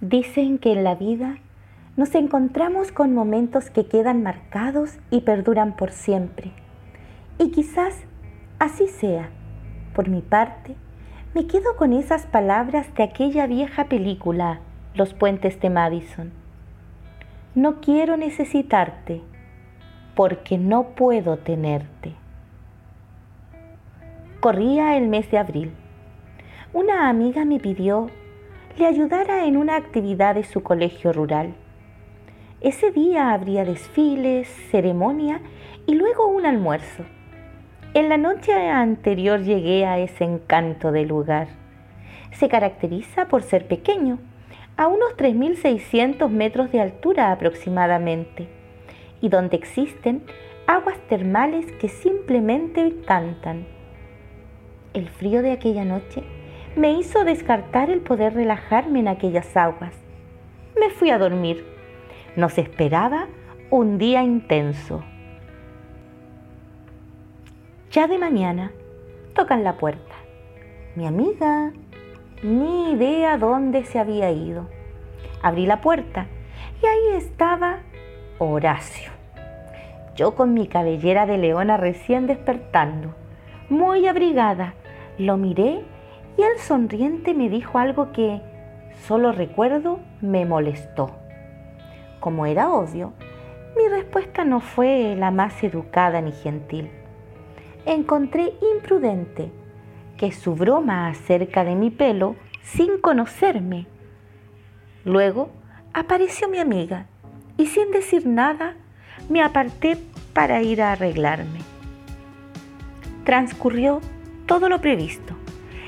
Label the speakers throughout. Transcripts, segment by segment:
Speaker 1: Dicen que en la vida nos encontramos con momentos que quedan marcados y perduran por siempre. Y quizás así sea. Por mi parte, me quedo con esas palabras de aquella vieja película, Los puentes de Madison. No quiero necesitarte porque no puedo tenerte. Corría el mes de abril. Una amiga me pidió le ayudara en una actividad de su colegio rural. Ese día habría desfiles, ceremonia y luego un almuerzo. En la noche anterior llegué a ese encanto de lugar. Se caracteriza por ser pequeño, a unos 3.600 metros de altura aproximadamente, y donde existen aguas termales que simplemente cantan. El frío de aquella noche me hizo descartar el poder relajarme en aquellas aguas. Me fui a dormir. Nos esperaba un día intenso. Ya de mañana tocan la puerta. Mi amiga, ni idea dónde se había ido. Abrí la puerta y ahí estaba Horacio. Yo con mi cabellera de leona recién despertando, muy abrigada, lo miré y el sonriente me dijo algo que, solo recuerdo, me molestó. Como era obvio, mi respuesta no fue la más educada ni gentil. Encontré imprudente que su broma acerca de mi pelo sin conocerme. Luego apareció mi amiga y sin decir nada me aparté para ir a arreglarme. Transcurrió todo lo previsto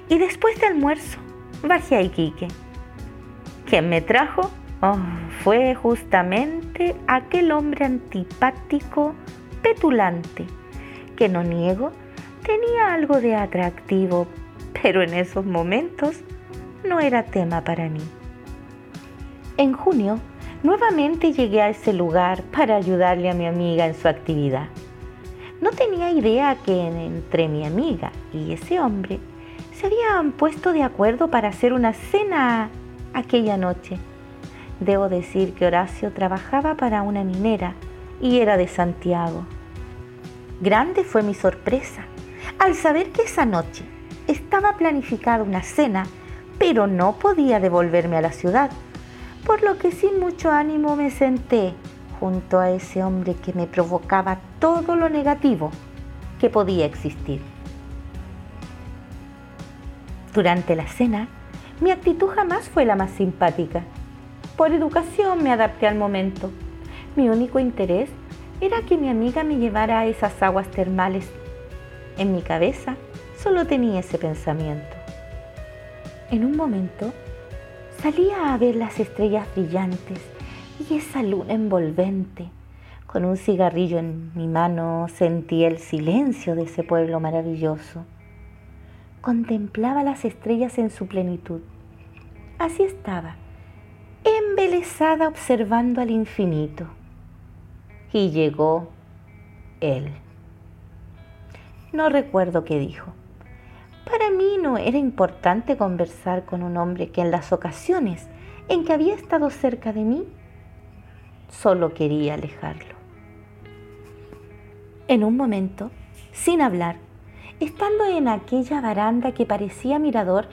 Speaker 1: y después de almuerzo bajé a Iquique. ¿Quién me trajo? Oh, fue justamente aquel hombre antipático, petulante, que no niego, tenía algo de atractivo, pero en esos momentos no era tema para mí. En junio, nuevamente llegué a ese lugar para ayudarle a mi amiga en su actividad. No tenía idea que entre mi amiga y ese hombre se habían puesto de acuerdo para hacer una cena aquella noche. Debo decir que Horacio trabajaba para una minera y era de Santiago. Grande fue mi sorpresa al saber que esa noche estaba planificada una cena, pero no podía devolverme a la ciudad, por lo que sin mucho ánimo me senté junto a ese hombre que me provocaba todo lo negativo que podía existir. Durante la cena, mi actitud jamás fue la más simpática. Por educación me adapté al momento. Mi único interés era que mi amiga me llevara a esas aguas termales. En mi cabeza solo tenía ese pensamiento. En un momento salía a ver las estrellas brillantes y esa luna envolvente. Con un cigarrillo en mi mano sentí el silencio de ese pueblo maravilloso contemplaba las estrellas en su plenitud. Así estaba, embelesada observando al infinito. Y llegó él. No recuerdo qué dijo. Para mí no era importante conversar con un hombre que en las ocasiones en que había estado cerca de mí, solo quería alejarlo. En un momento, sin hablar, estando en aquella baranda que parecía mirador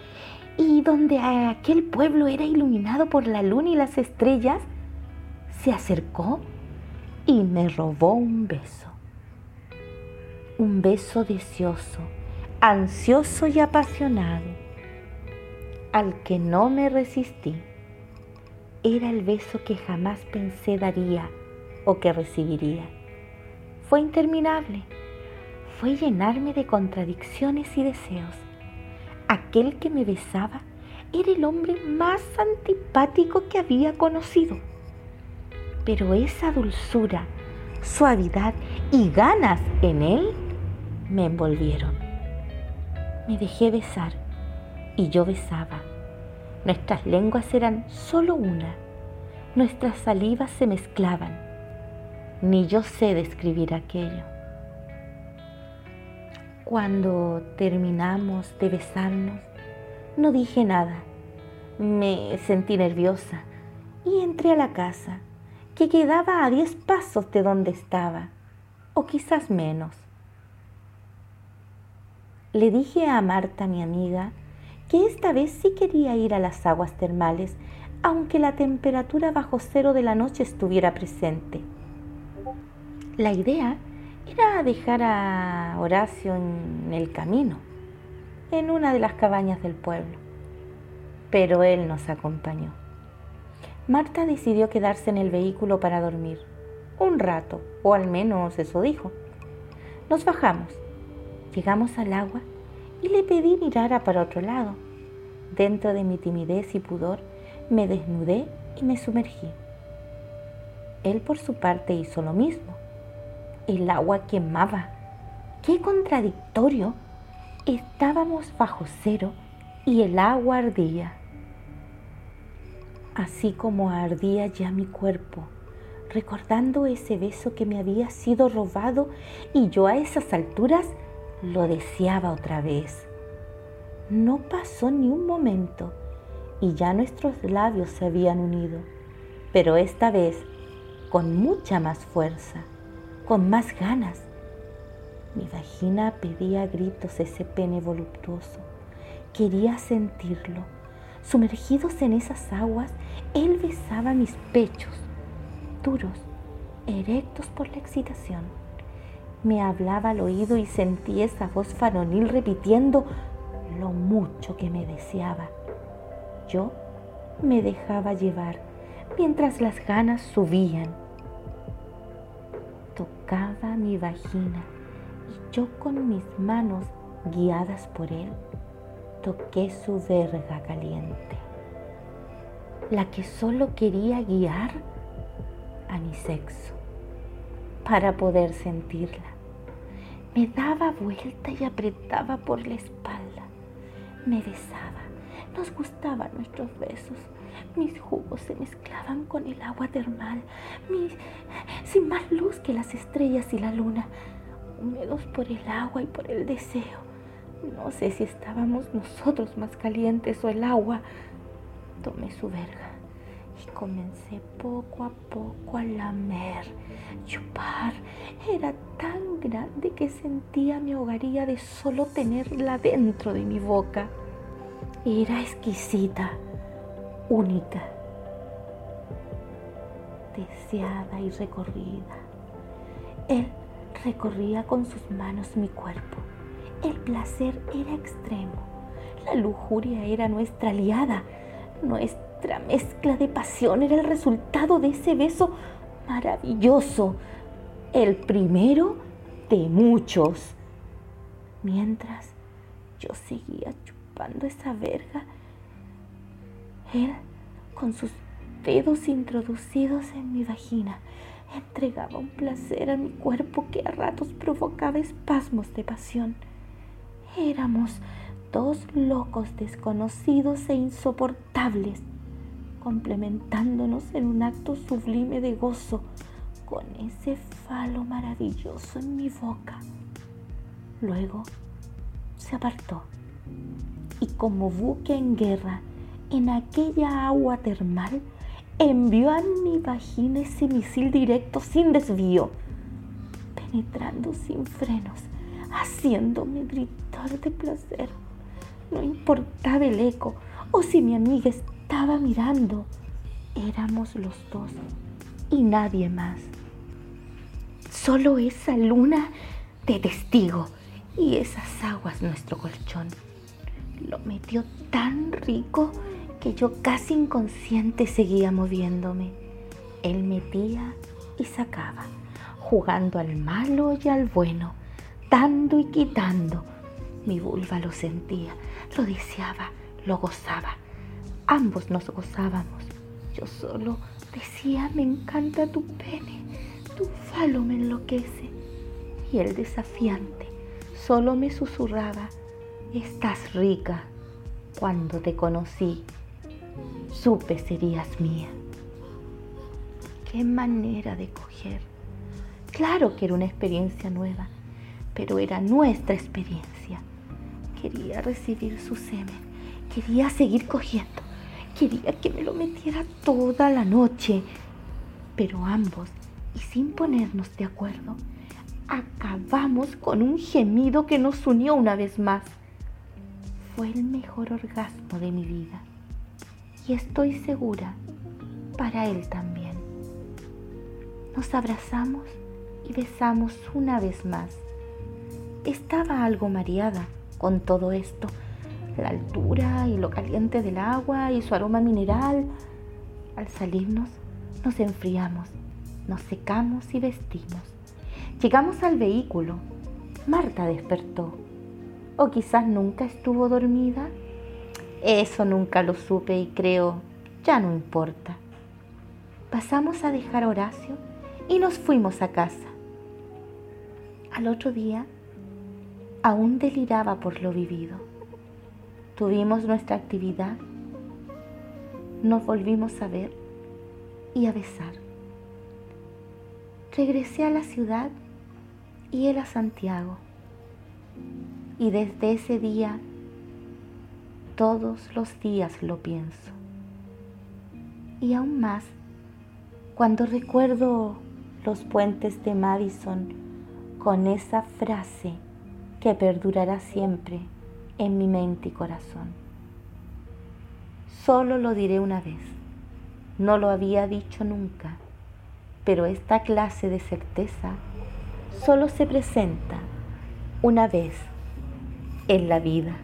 Speaker 1: y donde aquel pueblo era iluminado por la luna y las estrellas, se acercó y me robó un beso. Un beso deseoso, ansioso y apasionado, al que no me resistí. Era el beso que jamás pensé daría o que recibiría. Fue interminable fue llenarme de contradicciones y deseos. Aquel que me besaba era el hombre más antipático que había conocido. Pero esa dulzura, suavidad y ganas en él me envolvieron. Me dejé besar y yo besaba. Nuestras lenguas eran solo una. Nuestras salivas se mezclaban. Ni yo sé describir aquello. Cuando terminamos de besarnos, no dije nada, Me sentí nerviosa y entré a la casa, que quedaba a diez pasos de donde estaba, o quizás menos. Le dije a Marta, mi amiga, que esta vez sí quería ir a las aguas termales, aunque la temperatura bajo cero de la noche estuviera presente. La idea era dejar a Horacio en el camino, en una de las cabañas del pueblo, pero él nos acompañó. Marta decidió quedarse en el vehículo para dormir, un rato, o al menos eso dijo. Nos bajamos, llegamos al agua y le pedí mirara para otro lado. Dentro de mi timidez y pudor, me desnudé y me sumergí. Él por su parte hizo lo mismo el agua quemaba. ¡Qué contradictorio! Estábamos bajo cero y el agua ardía. Así como ardía ya mi cuerpo, recordando ese beso que me había sido robado y yo a esas alturas lo deseaba otra vez. No pasó ni un momento y ya nuestros labios se habían unido, pero esta vez con mucha más fuerza con más ganas. Mi vagina pedía a gritos ese pene voluptuoso. Quería sentirlo. Sumergidos en esas aguas, él besaba mis pechos, duros, erectos por la excitación. Me hablaba al oído y sentí esa voz faronil repitiendo lo mucho que me deseaba. Yo me dejaba llevar mientras las ganas subían tocaba mi vagina y yo con mis manos guiadas por él toqué su verga caliente, la que solo quería guiar a mi sexo para poder sentirla. Me daba vuelta y apretaba por la espalda, me besaba, nos gustaban nuestros besos mis jugos se mezclaban con el agua termal, sin más luz que las estrellas y la luna, húmedos por el agua y por el deseo. No sé si estábamos nosotros más calientes o el agua. Tomé su verga y comencé poco a poco a lamer, chupar. Era tan grande que sentía me ahogaría de solo tenerla dentro de mi boca. Era exquisita única, deseada y recorrida. Él recorría con sus manos mi cuerpo. El placer era extremo. La lujuria era nuestra aliada. Nuestra mezcla de pasión era el resultado de ese beso maravilloso. El primero de muchos. Mientras yo seguía esa verga, él, con sus dedos introducidos en mi vagina, entregaba un placer a mi cuerpo que a ratos provocaba espasmos de pasión. Éramos dos locos desconocidos e insoportables, complementándonos en un acto sublime de gozo con ese falo maravilloso en mi boca. Luego se apartó y como buque en guerra, en aquella agua termal, envió a mi vagina ese misil directo sin desvío, penetrando sin frenos, haciéndome gritar de placer. No importaba el eco o si mi amiga estaba mirando, éramos los dos y nadie más. Solo esa luna de testigo y esas aguas nuestro colchón. Lo metió tan rico que yo casi inconsciente seguía moviéndome. Él metía y sacaba, jugando al malo y al bueno, dando y quitando. Mi vulva lo sentía, lo deseaba, lo gozaba. Ambos nos gozábamos. Yo solo decía, me encanta tu pene, tu falo me enloquece. Y el desafiante solo me susurraba, estás rica. Cuando te conocí, supe serías mía. Qué manera de coger. Claro que era una experiencia nueva, pero era nuestra experiencia. Quería recibir su semen, quería seguir cogiendo, Quería que me lo metiera toda la noche, pero ambos, y sin ponernos de acuerdo, acabamos con un gemido que nos unió una vez más. Fue el mejor orgasmo de mi vida y estoy segura para él también. Nos abrazamos y besamos una vez más. Estaba algo mareada con todo esto, la altura y lo caliente del agua y su aroma mineral. Al salirnos, nos enfriamos, nos secamos y vestimos. Llegamos al vehículo. Marta despertó. ¿O quizás nunca estuvo dormida? Eso nunca lo supe y creo, ya no importa. Pasamos a dejar a Horacio y nos fuimos a casa. Al otro día, aún deliraba por lo vivido. Tuvimos nuestra actividad, nos volvimos a ver y a besar. Regresé a la ciudad y él a Santiago. Y desde ese día, todos los días lo pienso. Y aún más, cuando recuerdo los puentes de Madison con esa frase que perdurará siempre en mi mente y corazón. Solo lo diré una vez, no lo había dicho nunca, pero esta clase de certeza solo se presenta una vez en la vida.